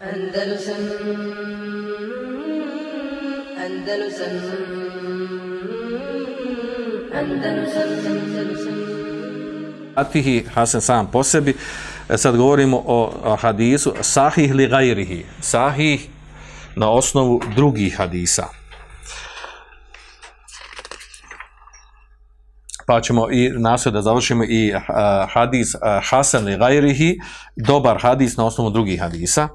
Andalusam Andalusam Andalusam Andalusam Atihi Hasan sam po sebi. E, sad govorimo o, o hadisu sahih li gajrihi. Sahih na osnovu drugih hadisa. Pa ćemo i nasve da završimo i uh, hadis uh, Hasan li gajrihi, dobar hadis na osnovu drugih hadisa.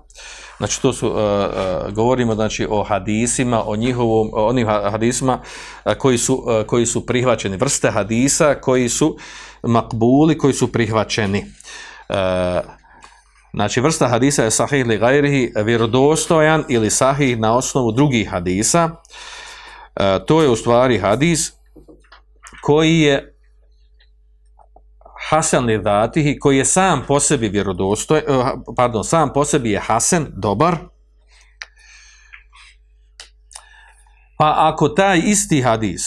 Znači to su, uh, uh, govorimo znači o hadisima, o njihovom, o onim hadisima uh, koji, su, uh, koji su prihvaćeni, vrste hadisa koji su makbuli, koji su prihvaćeni. Uh, Znači, vrsta hadisa je sahih li gajrihi, vjerodostojan ili sahih na osnovu drugih hadisa. E, to je u stvari hadis koji je hasan li datihi, koji je sam po sebi vjerodostoj, eh, pardon, sam po sebi je hasan, dobar. Pa ako taj isti hadis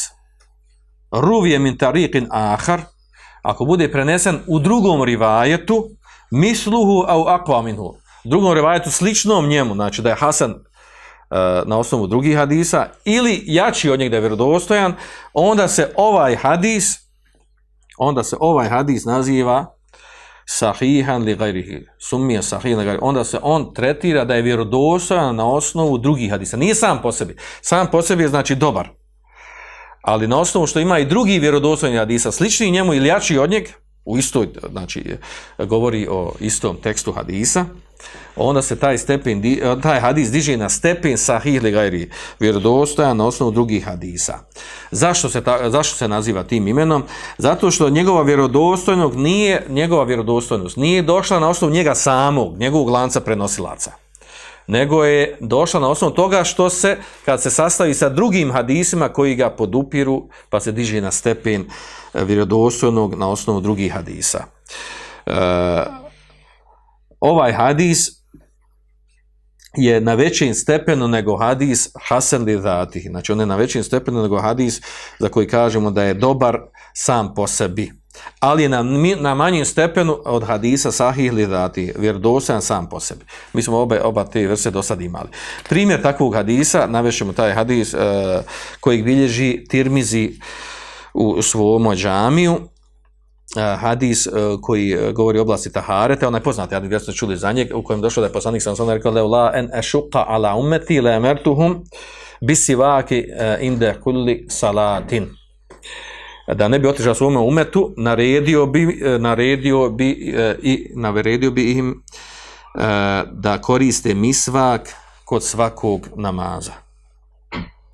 ruvije min tariqin ahar, ako bude prenesen u drugom rivajetu, misluhu au aqwa minhu. Drugom rivajetu sličnom njemu, znači da je Hasan Eh, na osnovu drugih hadisa ili jači od njega da je vjerodostojan, onda se ovaj hadis onda se ovaj hadis naziva sahihan li gajrihi. Sumija sahihan li gajrihi. Onda se on tretira da je vjerodostojan na osnovu drugih hadisa. Nije sam po sebi. Sam po sebi je znači dobar. Ali na osnovu što ima i drugi vjerodostojni hadisa, slični njemu ili jači od njega, u istoj, znači, govori o istom tekstu hadisa, onda se taj stepen, taj hadis diže na stepen sahih li gajri, vjerodostojan na osnovu drugih hadisa. Zašto se, ta, zašto se naziva tim imenom? Zato što njegova vjerodostojnog nije, njegova vjerodostojnost nije došla na osnovu njega samog, njegovog lanca prenosilaca nego je došla na osnovu toga što se, kad se sastavi sa drugim hadisima koji ga podupiru, pa se diže na stepen e, vjerodostojnog na osnovu drugih hadisa. E, ovaj hadis je na većim stepenu nego hadis Hasan li Zatih. Znači on je na većim stepenu nego hadis za koji kažemo da je dobar sam po sebi. Ali je na, na manjem stepenu od hadisa Sahih li dati, vjerodostojan sam po sebi. Mi smo oba, oba te vrste do sad imali. Primjer takvog hadisa, navešemo taj hadis uh, kojeg bilježi Tirmizi u svom džamiju, eh, hadis uh, koji govori o oblasti taharete, onaj poznati hadis, vjerojatno čuli za njeg, u kojem došlo da je poslanik sam sam rekao, la en ešuqa ala umeti le emertuhum bisivaki uh, inde kulli salatin. Da ne bi otišao svome umetu, naredio bi, e, naredio bi e, i naredio bi im e, da koriste misvak kod svakog namaza.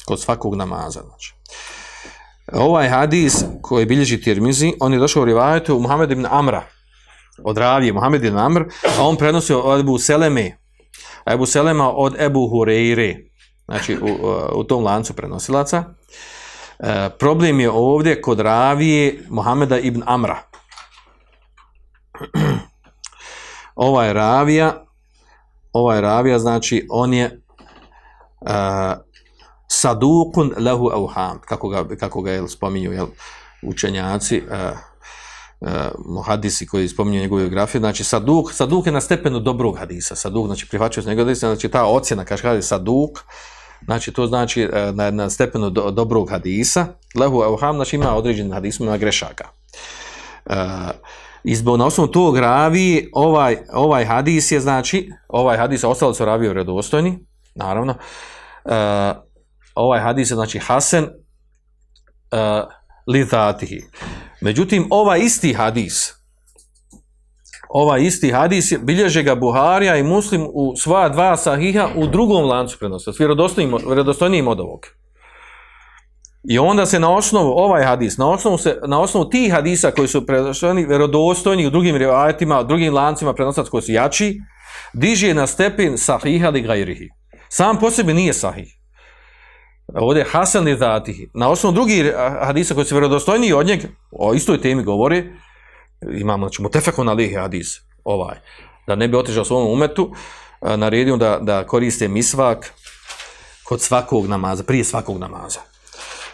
Kod svakog namaza, znači. Ovaj hadis koji bilježi Tirmizi, on je došao u rivajetu Muhammed ibn Amra, od ravije Muhammed ibn Amr, a on prenosi od Ebu Seleme, Ebu Selema od Ebu Hureyre, znači u, u tom lancu prenosilaca. E, problem je ovdje kod ravije Mohameda ibn Amra. ovaj ravija, ovaj ravija, znači on je uh, sadukun lehu auham, kako ga, kako ga jel, spominju jel, učenjaci, uh, uh, muhadisi koji spominju njegove biografije, znači saduk, saduk je na stepenu dobrog hadisa, saduk, znači prihvaćaju se njegove hadisa, znači ta ocjena, kaže kaže saduk, znači to znači e, na, na stepenu do, dobrog hadisa, lehu auham, znači ima određen hadis, ima grešaka. E, uh, Izbog na osnovu tog ravi, ovaj, ovaj hadis je, znači, ovaj hadis, ostalo su ravio redostojni, naravno, e, ovaj hadis je znači hasen, e, li zatihi. Međutim, ovaj isti hadis, ovaj isti hadis, bilježe ga Buharija i Muslim u svoja dva sahiha u drugom lancu prenosa, s vjerodostojnijim od ovog. I onda se na osnovu, ovaj hadis, na osnovu, se, na osnovu tih hadisa koji su prenošeni vjerodostojni u drugim rivajetima, u drugim lancima prenosac koji su jači, diže na stepen sahiha li gajrihi. Sam po sebi nije sahih. Ovdje je Hasan li zatihi. Na osnovu drugih hadisa koji su vjerodostojni od njeg, o istoj temi govori, imamo, znači, mutefekon alihi hadis, ovaj, da ne bi otišao svom umetu, naredio da, da koriste misvak kod svakog namaza, prije svakog namaza.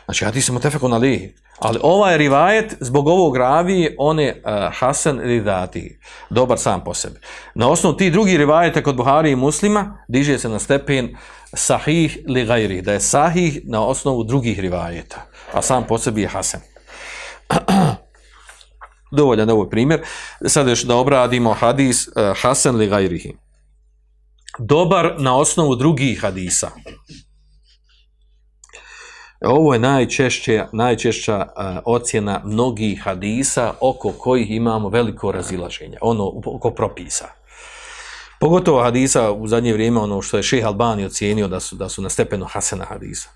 Znači, hadis je mutefekon alihi. Ali ovaj rivajet, zbog ovog ravi, on je uh, Hasan Ridati, dobar sam po sebi. Na osnovu ti drugi rivajeta kod Buhari i muslima, diže se na stepen sahih li gajri, da je sahih na osnovu drugih rivajeta, a sam po sebi je Hasan. Dovoljan ovo primjer. Sad još da obradimo hadis uh, Hasan li gajrihi. Dobar na osnovu drugih hadisa. Ovo je najčešće, najčešća uh, ocjena mnogih hadisa oko kojih imamo veliko razilaženje, ono oko propisa. Pogotovo hadisa u zadnje vrijeme, ono što je Šeha Albani ocijenio da su, da su na stepenu Hasena hadisa.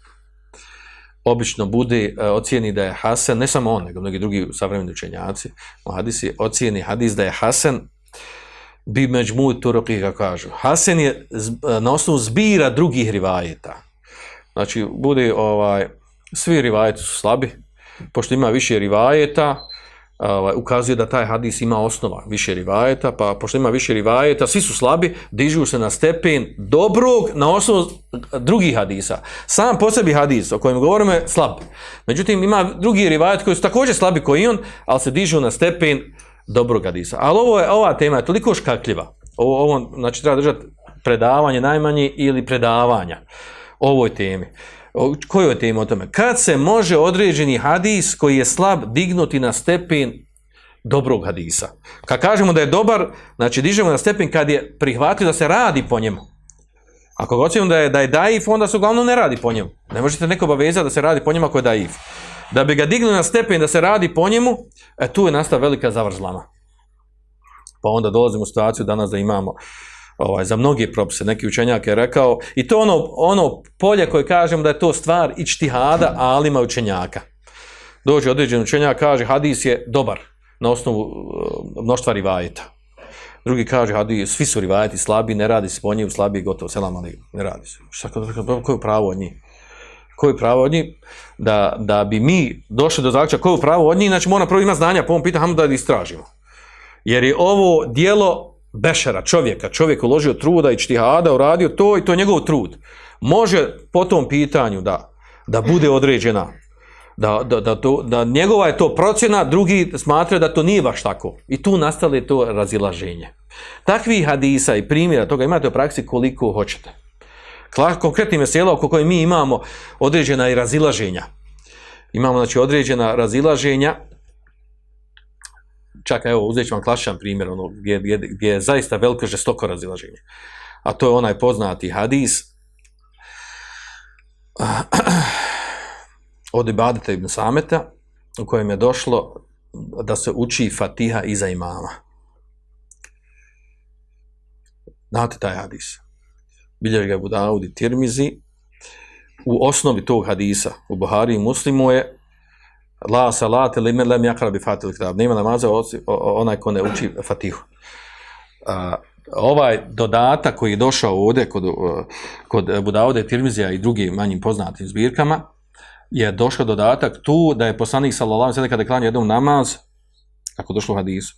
Obično bude e, ocijeni da je Hasan, ne samo on, nego mnogi drugi savremeni učenjaci, u hadisi ocijeni hadis da je Hasan bi međmu turoki, kako kažu. Hasan je e, na osnovu zbira drugih rivajeta. Znači, bude ovaj, svi rivajeti su slabi, pošto ima više rivajeta, ovaj, ukazuje da taj hadis ima osnova, više rivajeta, pa pošto ima više rivajeta, svi su slabi, dižu se na stepen dobrog na osnovu drugih hadisa. Sam po sebi hadis o kojem govorimo je slab. Međutim, ima drugi rivajet koji su također slabi koji i on, ali se dižu na stepen dobrog hadisa. Ali ovo je, ova tema je toliko škakljiva. Ovo, ovo znači, treba držati predavanje najmanje ili predavanja ovoj temi. O kojoj je tema o tome? Kad se može određeni hadis koji je slab dignuti na stepen dobrog hadisa? Kad kažemo da je dobar, znači dižemo na stepen kad je prihvatio da se radi po njemu. Ako hoćemo da je da je daif, onda se uglavnom ne radi po njemu. Ne možete neko obavezati da se radi po njemu ako je daif. Da bi ga digli na stepen da se radi po njemu, e, tu je nastala velika zavrzlama. Pa onda dolazimo u situaciju danas da imamo uh, ovaj, za mnoge propise, neki učenjak je rekao, i to ono, ono polje koje kažem da je to stvar ičtihada alima učenjaka. Dođe određen učenjak, kaže, hadis je dobar na osnovu eh, mnoštva rivajeta. Drugi kaže, hadis, svi su rivajeti slabi, ne radi se po njim, slabi gotovo, selam, ali ne radi se. Šta kada rekao, pa koje je pravo od njih? Koje je pravo od njih? Da, da bi mi došli do zaključa koje je pravo od njih, znači mora prvo ima znanja, po on pita, hajmo da istražimo. Jer je ovo dijelo bešera, čovjeka, čovjek uložio truda i čtihada, uradio to i to je njegov trud. Može po tom pitanju da, da bude određena, da, da, da, to, da njegova je to procjena, drugi smatraju da to nije baš tako. I tu nastale to razilaženje. Takvi hadisa i primjera toga imate u praksi koliko hoćete. Konkretni mesela oko koje mi imamo određena i razilaženja. Imamo znači određena razilaženja čak evo uzet ću vam klasičan primjer ono, gdje, gdje, gdje je zaista veliko žestoko razilaženje. A to je onaj poznati hadis od Ibadeta ibn Sameta u kojem je došlo da se uči Fatiha iza imama. Znate taj hadis. Bilježi ga Budaudi Tirmizi. U osnovi tog hadisa u Buhari i Muslimu je la salate li men lem jakra bi fatil kitab nema namaza onaj ko ne uči fatihu. A, ovaj dodatak koji je došao ovdje kod, kod Budaude Tirmizija i drugim manjim poznatim zbirkama je došao dodatak tu da je poslanik sallallahu alejhi ve sellem kada klanja jednom namaz kako došlo u hadisu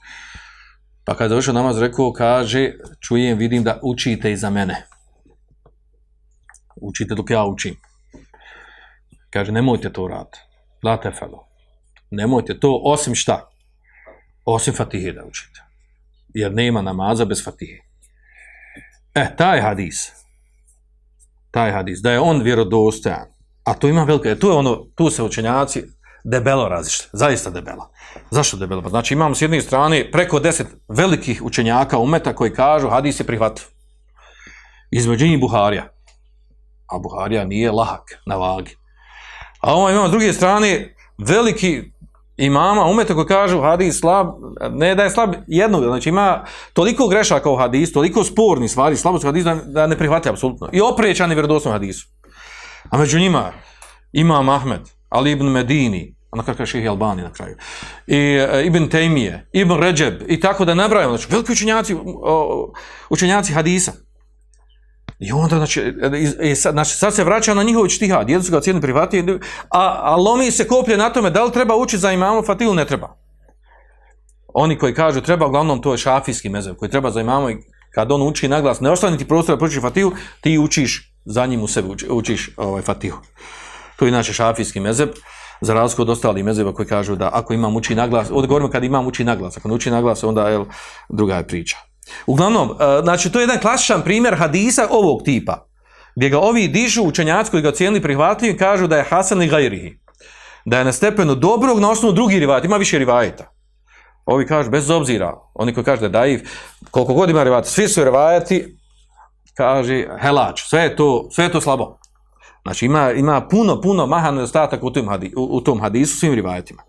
pa kada je došao namaz rekao kaže čujem vidim da učite iza mene. Učite dok ja učim. Kaže nemojte to raditi la tefelo nemojte to osim šta? Osim fatihe da učite. Jer nema namaza bez fatihe. E, taj hadis, taj hadis, da je on vjerodostojan, a to ima velika, tu, je ono, tu se učenjaci debelo razište, zaista debelo. Zašto debelo? Pa znači imamo s jedne strane preko deset velikih učenjaka umeta koji kažu hadis je prihvat. Između njih Buharija. A Buharija nije lahak na vagi. A ovo imamo s druge strane veliki imama umeta koji kažu hadis slab, ne da je slab jednog, znači ima toliko grešaka u hadisu, toliko sporni stvari, slabost u hadisu da, da ne prihvate apsolutno. I oprećani vjerodostom hadisu. A među njima imam Ahmed, Ali ibn Medini, a na kraju Šehi Albani na kraju, i e, Ibn Tejmije, Ibn Ređeb, i tako da nabrajamo, znači veliki učenjaci, o, učenjaci hadisa. I onda, znači, i, i e, sad, znači, sad se vraća na njihovi čtihad, jedu su ga cijeli privati, a, a lomi se koplje na tome da li treba učiti za imamu Fatihu, ne treba. Oni koji kažu treba, uglavnom to je šafijski mezev, koji treba za imamu i kad on uči naglas, ne ostane ti prostor da pročiš Fatihu, ti učiš za njim u sebi, uči, učiš ovaj, Fatihu. To je inače šafijski mezev. za razliku od ostalih mezeva koji kažu da ako imam uči naglas, ovdje govorimo kad imam uči naglas, ako ne uči naglas, onda je druga je priča. Uglavnom, e, znači to je jedan klasičan primjer hadisa ovog tipa, gdje ga ovi dižu učenjaci koji ga ocijenili i kažu da je Hasan i Gajrihi, da je na stepenu dobrog na osnovu drugi rivajet, ima više rivajeta. Ovi kažu, bez obzira, oni koji kažu da je daif, koliko god ima rivajeta, svi su rivajeti, kaže, helač, sve je to, sve je to slabo. Znači ima, ima puno, puno mahan nedostatak u tom, hadi, u, u tom hadisu, svim rivajetima.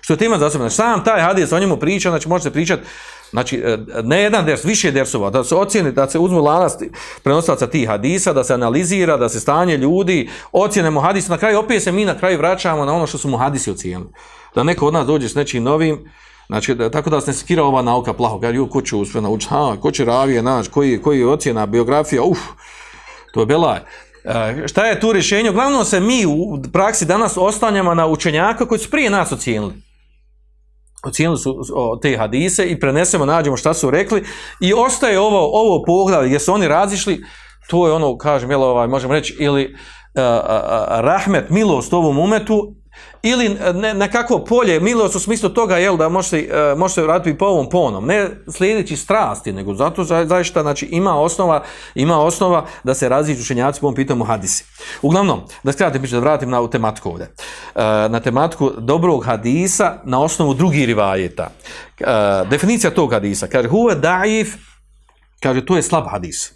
Što je tema za sebe, znači sam taj hadis, o njemu priča, znači može se pričati, znači e, ne jedan ders, više dersova, da se ocjeni, da se uzmu lanas prenosilaca tih hadisa, da se analizira, da se stanje ljudi, ocjenemo hadis, na kraju opet se mi na kraju vraćamo na ono što su mu hadisi ocijenili. Da neko od nas dođe s nečim novim, Znači, da, tako da se ne skira ova nauka plaho, kad ju kuću sve nauči, ha, ko će ravije, naš, koji, koji je ocjena, biografija, uf, to je belaj. E, šta je tu rješenje? Uglavnom se mi u praksi danas ostanjamo na učenjaka koji su prije nas ocijenili. Ocijenili su o, te hadise i prenesemo, nađemo šta su rekli. I ostaje ovo, ovo pogled gdje su oni razišli, to je ono, kažem, jel, ovaj, možemo reći, ili uh, uh, rahmet, milost ovom umetu, ili e, ne, nekako polje, milost u smislu toga, jel, da može se, e, može raditi po ovom ponom, ne slijedeći strasti, nego zato za, zaista, znači, ima osnova, ima osnova da se različi učenjaci po ovom pitanju hadisi. Uglavnom, da skratim, da vratim na tematiku ovdje. E, na tematiku dobrog hadisa na osnovu drugih rivajeta. E, definicija tog hadisa, kaže, huve daif, kaže, to je slab hadis.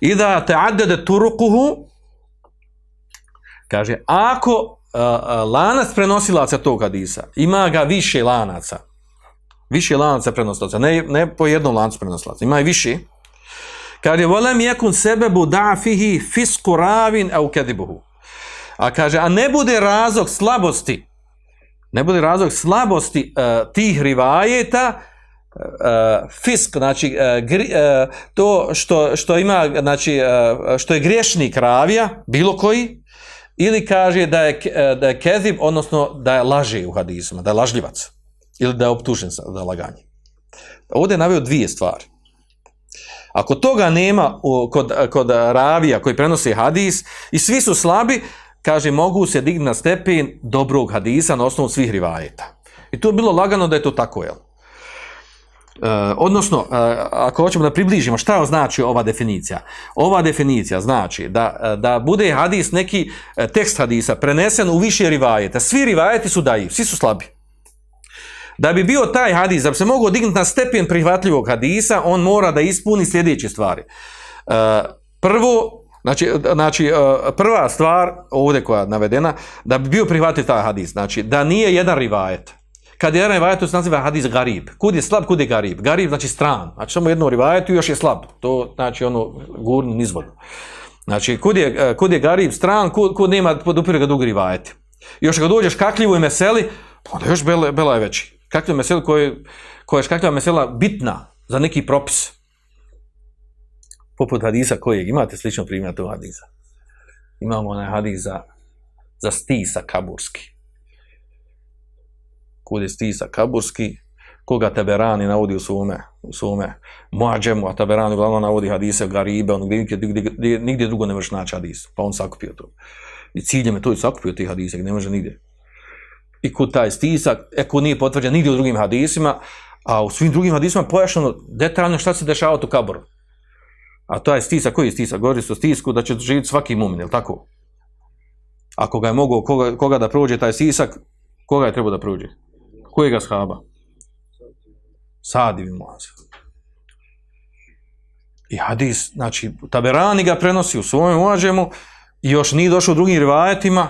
I da te adede turukuhu, kaže, ako lanac prenosilaca tog hadisa, ima ga više lanaca, više lanaca prenosilaca, ne, ne po jednom lancu prenosilaca, ima i više, kad je volem jekun sebebu dafihi fisku ravin au kedibuhu. A kaže, a ne bude razlog slabosti, ne bude razlog slabosti uh, tih rivajeta, uh, fisk, znači uh, gri, uh, to što, što ima, znači uh, što je griješnik ravija, bilo koji, ili kaže da je, eh, da je kezib, odnosno da je laži u hadisima, da je lažljivac, ili da je optužen za laganje. Pa ovdje je navio dvije stvari. Ako toga nema kod, eh, kod ravija koji prenosi hadis i svi su slabi, kaže, mogu se digni na stepen dobrog hadisa na osnovu svih rivajeta. I to je bilo lagano da je to tako, jel? Uh, odnosno, uh, ako hoćemo da približimo, šta znači ova definicija? Ova definicija znači da, uh, da bude hadis, neki uh, tekst hadisa prenesen u više rivajeta. Svi rivajeti su daji, svi su slabi. Da bi bio taj hadis, da bi se mogo dignuti na stepen prihvatljivog hadisa, on mora da ispuni sljedeće stvari. Uh, prvo, znači, znači uh, prva stvar ovdje koja je navedena, da bi bio prihvatljiv taj hadis, znači da nije jedan rivajet, kad je jedan rivajet, to se naziva hadis garib. Kud je slab, kud je garib? Garib znači stran. Znači samo jedno rivajetu još je slab. To znači ono gurno nizvodno. Znači kud je, e, kud je garib stran, kud, kud nema podupire ga dugi rivajeti. Još kad dođeš kakljivu i meseli, onda još bela, bela je veći. Kakljivu meseli koje, koja je škakljiva mesela bitna za neki propis. Poput hadisa kojeg imate slično primjer tog hadisa. Imamo onaj hadis za, za stisa kaburski kod je stisa kaburski, koga Teberani navodi u svome, u svome muađemu, a Teberani uglavnom navodi hadise garibe, ono gdje, gdje, gdje, gdje, nigdje drugo ne možeš naći hadis, pa on sakupio to. I ciljem je to i sakupio tih hadise, ne može nigdje. I kod taj stisak, e kud nije potvrđen nigdje u drugim hadisima, a u svim drugim hadisima pojašnjeno detaljno šta se dešava tu kaboru. A to je stisak, koji je stisak? Govori se o stisku da će živjeti svaki mumin, je tako? Ako ga je mogao koga, koga da prođe taj stisak, koga je trebao da prođe? Kojega shaba? Sad ibn Muaz. I hadis, znači, Taberani ga prenosi u svojem uvađemu i još nije došao u drugim rivajetima.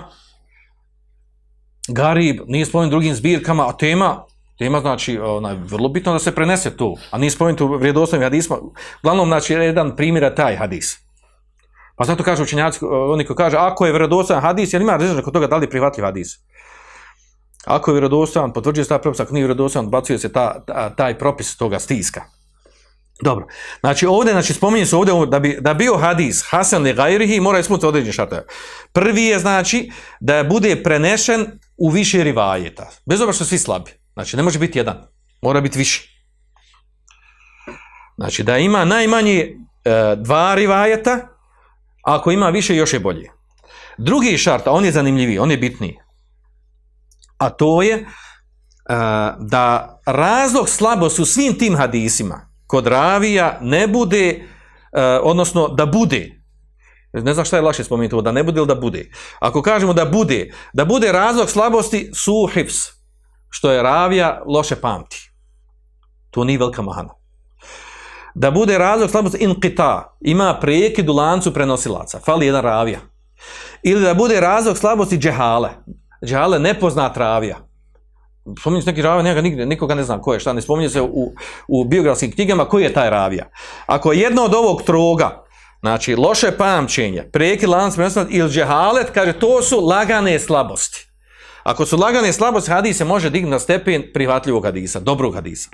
Garib nije spomenut drugim zbirkama, a tema, tema znači, onaj, vrlo bitno da se prenese to, a nije spomenut u vrijedoslovim hadisma. Glavnom, znači, jedan primjer taj hadis. Pa zato kaže učenjaci, oni koji kaže, ako je vredostojan hadis, jel ima različno kod toga da li je prihvatljiv hadis. Ako je vjerodostojan, potvrđuje se taj propis, ako nije vjerodostojan, odbacuje se ta, ta, taj propis toga stiska. Dobro. Znači ovdje, znači spominje se ovdje da bi da bio hadis Hasan li gajrihi mora ispuniti određen šartaj. Prvi je znači da bude prenešen u više rivajeta. Bez obzira što svi slabi. Znači ne može biti jedan. Mora biti više. Znači da ima najmanje e, dva rivajeta, ako ima više još je bolje. Drugi šart, a on je zanimljiviji, on je bitniji a to je uh, da razlog slabosti u svim tim hadisima kod ravija ne bude, uh, odnosno da bude, ne znam šta je lakše spomenuti, da ne bude ili da bude. Ako kažemo da bude, da bude razlog slabosti suhifs, što je ravija loše pamti. To nije velika mahana. Da bude razlog slabosti inqita, ima prekid u lancu prenosilaca, fali jedan ravija. Ili da bude razlog slabosti džehale, džale nepoznat ravija. Spominje se neki ravija, njega nigde, nikoga ne znam ko je, šta ne spominje se u, u biografskim knjigama koji je taj ravija. Ako je jedno od ovog troga, znači loše pamćenje, preki lanac prenosilaca ili džehalet, kaže to su lagane slabosti. Ako su lagane slabosti, hadis se može dignuti na stepen prihvatljivog hadisa, dobrog hadisa.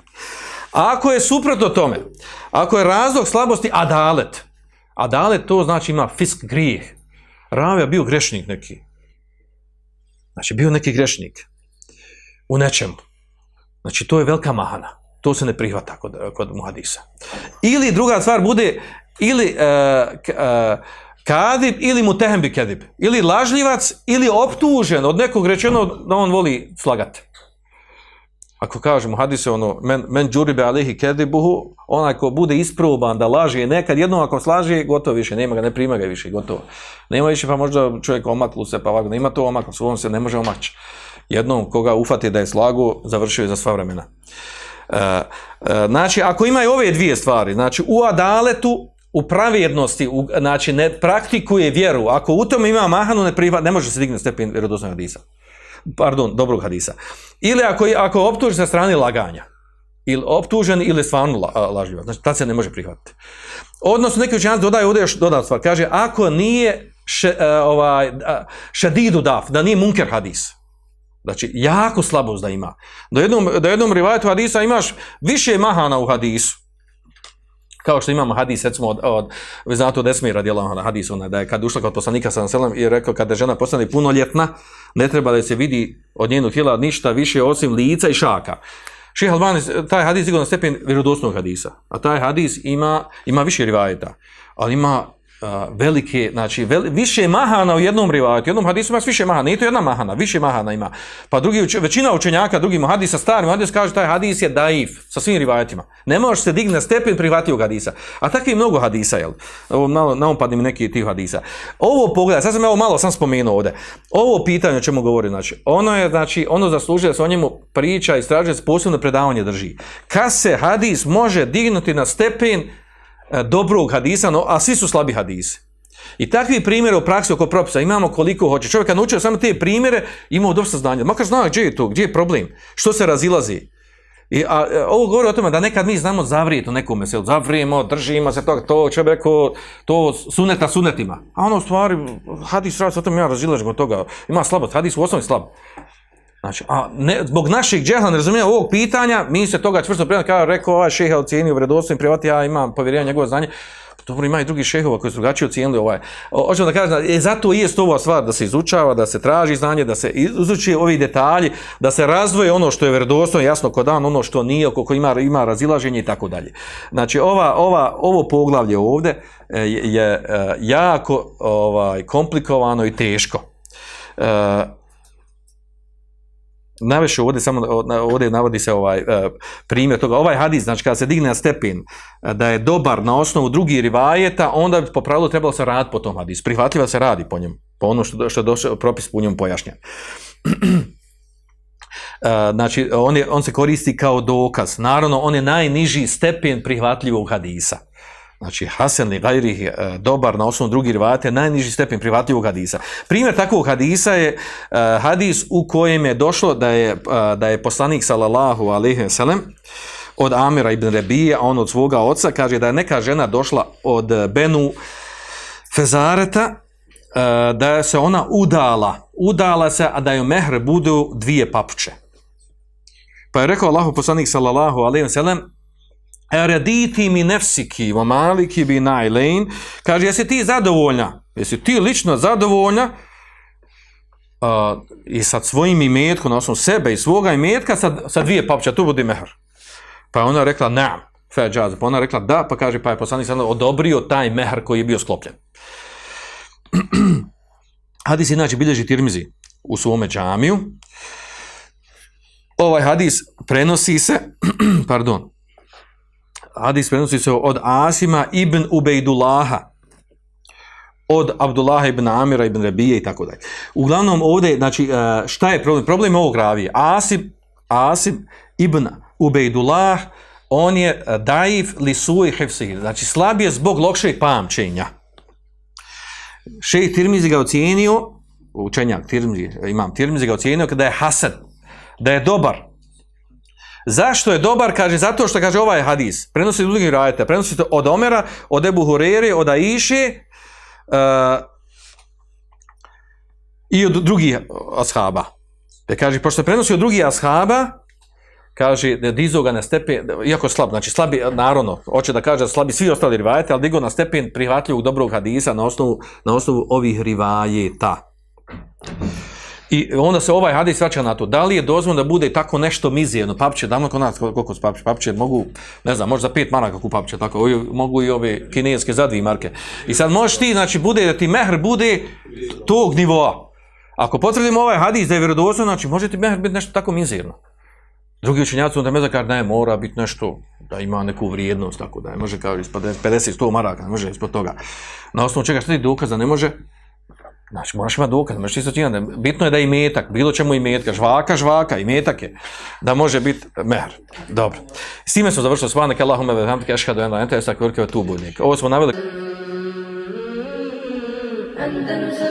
A ako je suprotno tome, ako je razlog slabosti adalet, adalet to znači ima fisk grijeh. Ravija bio grešnik neki. Znači bio neki grešnik. U nečemu. Znači to je velika mahana. To se ne prihvata kod, kod muhadisa. Ili druga stvar bude, ili uh, uh, kadib ili mu tehembi kadib. Ili lažljivac, ili optužen od nekog rečeno da on voli slagati. Ako kažemo hadise ono men, men džuribe alihi kedibuhu, onaj ko bude isproban da laže nekad, jednom ako slaže, gotovo više, nema ga, ne prima ga više, gotovo. Nema više, pa možda čovjek omaklu se, pa ovako, nema to omaklu, on se ne može omaći. Jednom koga ufati da je slago završio je za sva vremena. E, e, znači, ako imaju ove dvije stvari, znači u adaletu, u pravjednosti, u, znači ne praktikuje vjeru, ako u tom ima mahanu, ne, priva, ne može se dignuti stepen vjerodosnog hadisa. Pardon, dobrog hadisa. Ili ako, ako optuži sa strane laganja, ili optužen ili stvarno la, lažljiva, znači tad se ne može prihvatiti. Odnosno, neki učenjac dodaje ovdje još dodat stvar, kaže, ako nije še, e, ovaj, šedidu daf, da nije munker hadis, znači jako slabost da ima, do jednom, do jednom rivajetu hadisa imaš više mahana u hadisu, kao što imamo hadis recimo od, od vi znate od Esmi radijallahu na hadis ona da je kad ušla kod poslanika sallallahu alejhi ve sellem i rekao kada žena postane punoljetna ne treba da se vidi od njenog tijela ništa više osim lica i šaka. Šejh Albani taj hadis je na stepen vjerodostojnog hadisa a taj hadis ima ima više rivajeta ali ima velike, znači vel, više mahana u jednom rivajatu, jednom hadisu ima više mahana, nije to jedna mahana, više mahana ima. Pa drugi, većina učenjaka, drugi hadisa, stari hadis kaže taj hadis je daif sa svim rivajatima. Ne možeš se digni na stepen prihvatljivog hadisa. A takvi mnogo hadisa, jel? Ovo malo, na mi neki tih hadisa. Ovo pogledaj, sad sam evo malo sam spomenuo ovde. Ovo pitanje o čemu govori, znači, ono je, znači, ono zaslužuje da se o njemu priča, istražuje, posebno predavanje drži. Kad se hadis može dignuti na stepen E, dobrog hadisa, no, a svi su slabi hadise. I takvi primjere u praksi oko propisa imamo koliko hoće. Čovjek kad naučio samo te primjere, imao dosta znanja. Makar zna gdje je to, gdje je problem, što se razilazi. I, a, a, ovo govori o tome da nekad mi znamo zavrijeti u nekom meselu, zavrijemo, držimo se toga, to će bi rekao, to suneta sunetima. A ono u stvari, hadis radi se o tome, ja razilažim od toga, ima slabost, hadis u osnovi slab. Znači, a ne, zbog naših džehla, ne razumijem ovog pitanja, mi se toga čvrsto prijatelj, kao rekao, ovaj šeha ocijenio vredostavim privati, ja imam povjerenje njegove znanje, pa dobro, ima i drugi šehova koji su drugačije ocijenili ovaj. Hoćemo da kažem, e, zato i jest ova stvar da se izučava, da se traži znanje, da se izuči ovi detalji, da se razvoje ono što je vredostojno, jasno ko dan, ono što nije, koliko ima, ima razilaženje i tako dalje. Znači, ova, ova, ovo poglavlje ovde e, je, je jako ovaj, komplikovano i teško. E, navešu ovdje samo ovdje navodi se ovaj uh, primjer toga. Ovaj hadis znači kada se digne na stepen uh, e, da je dobar na osnovu drugih rivajeta onda bi po pravilu trebalo se rad po tom hadisu. Prihvatljiva se radi po njemu po ono što što je došao propis po njemu pojašnjen. Uh, znači on je on se koristi kao dokaz. Naravno on je najniži stepen prihvatljivog hadisa znači Hasan li gajrih e, dobar na osnovu drugi rivate, najniži stepen prihvatljivog hadisa. Primjer takvog hadisa je uh, hadis u kojem je došlo da je, uh, da je poslanik sallallahu alaihi sallam od Amira ibn Rebija, on od svoga oca, kaže da je neka žena došla od Benu Fezareta, uh, da se ona udala, udala se, a da joj mehr budu dvije papuče. Pa je rekao Allahu poslanik sallallahu alaihi sallam, Erediti mi nefsiki, wa maliki bi najlein, kaže, jesi ti zadovoljna? Jesi ti lično zadovoljna uh, i sa svojim imetkom, na osnovu sebe i svoga imetka, sa, sa dvije papče, tu budi mehr. Pa ona rekla, ne, feđaz, pa ona rekla, da, pa kaže, pa je poslanik sada odobrio taj mehr koji je bio sklopljen. Hadis inače bilježi tirmizi u svome džamiju, ovaj hadis prenosi se, pardon, hadis prenosi se od Asima ibn Ubejdullaha, od Abdullaha ibn Amira ibn Rabije i tako dalje. Uglavnom ovdje, znači, e, šta je problem? Problem je ovog ravije. Asim, Asim ibn Ubejdullah, on je e, daif li suj hefsir, znači slab je zbog lokšeg pamćenja. Šej Tirmizi ga ocijenio, učenjak Tirmizi, imam Tirmizi ga ocijenio kada je hasan, da je dobar. Zašto je dobar? Kaže, zato što kaže ovaj hadis, prenosi drugim rajete, prenosi to od Omera, od Ebu Hurere, od Aiše, uh, i od drugih ashaba. Da kaže, pošto prenosi od drugih ashaba, kaže da dizo ga na stepen, iako je slab, znači slabi, naravno, hoće da kaže da slabi svi ostali rivajete, ali digo na stepen prihvatljivog dobrog hadisa na osnovu, na osnovu ovih rivajeta. I onda se ovaj hadis vraća na to, da li je dozvoljeno da bude tako nešto mizijeno, papče, davno kod nas, koliko su papče, papče, mogu, ne znam, možda pet maraka ku papče, tako, ovi, mogu i ove kineske za dvije marke. I sad možeš ti, znači, bude da ti mehr bude tog nivoa. Ako potvrdimo ovaj hadis da je vjerodostojno, znači, može ti mehr biti nešto tako mizirno. Drugi učenjaci onda me zakar, ne, mora biti nešto da ima neku vrijednost, tako da je, može kao ispod 50-100 maraka, ne može ispod toga. Na osnovu čega što ti dokaza ne može, Znači, moraš imati dokaz, možeš isto činjati. Bitno je da je imetak, bilo čemu imetka, žvaka, žvaka, imetak je, da može biti mehr. Dobro. S time smo završili, svanak, Allahume, vehamdike, ešhadu, enda, enta, esak, vrkeva, tu budnik. Ovo smo naveli... Andalusam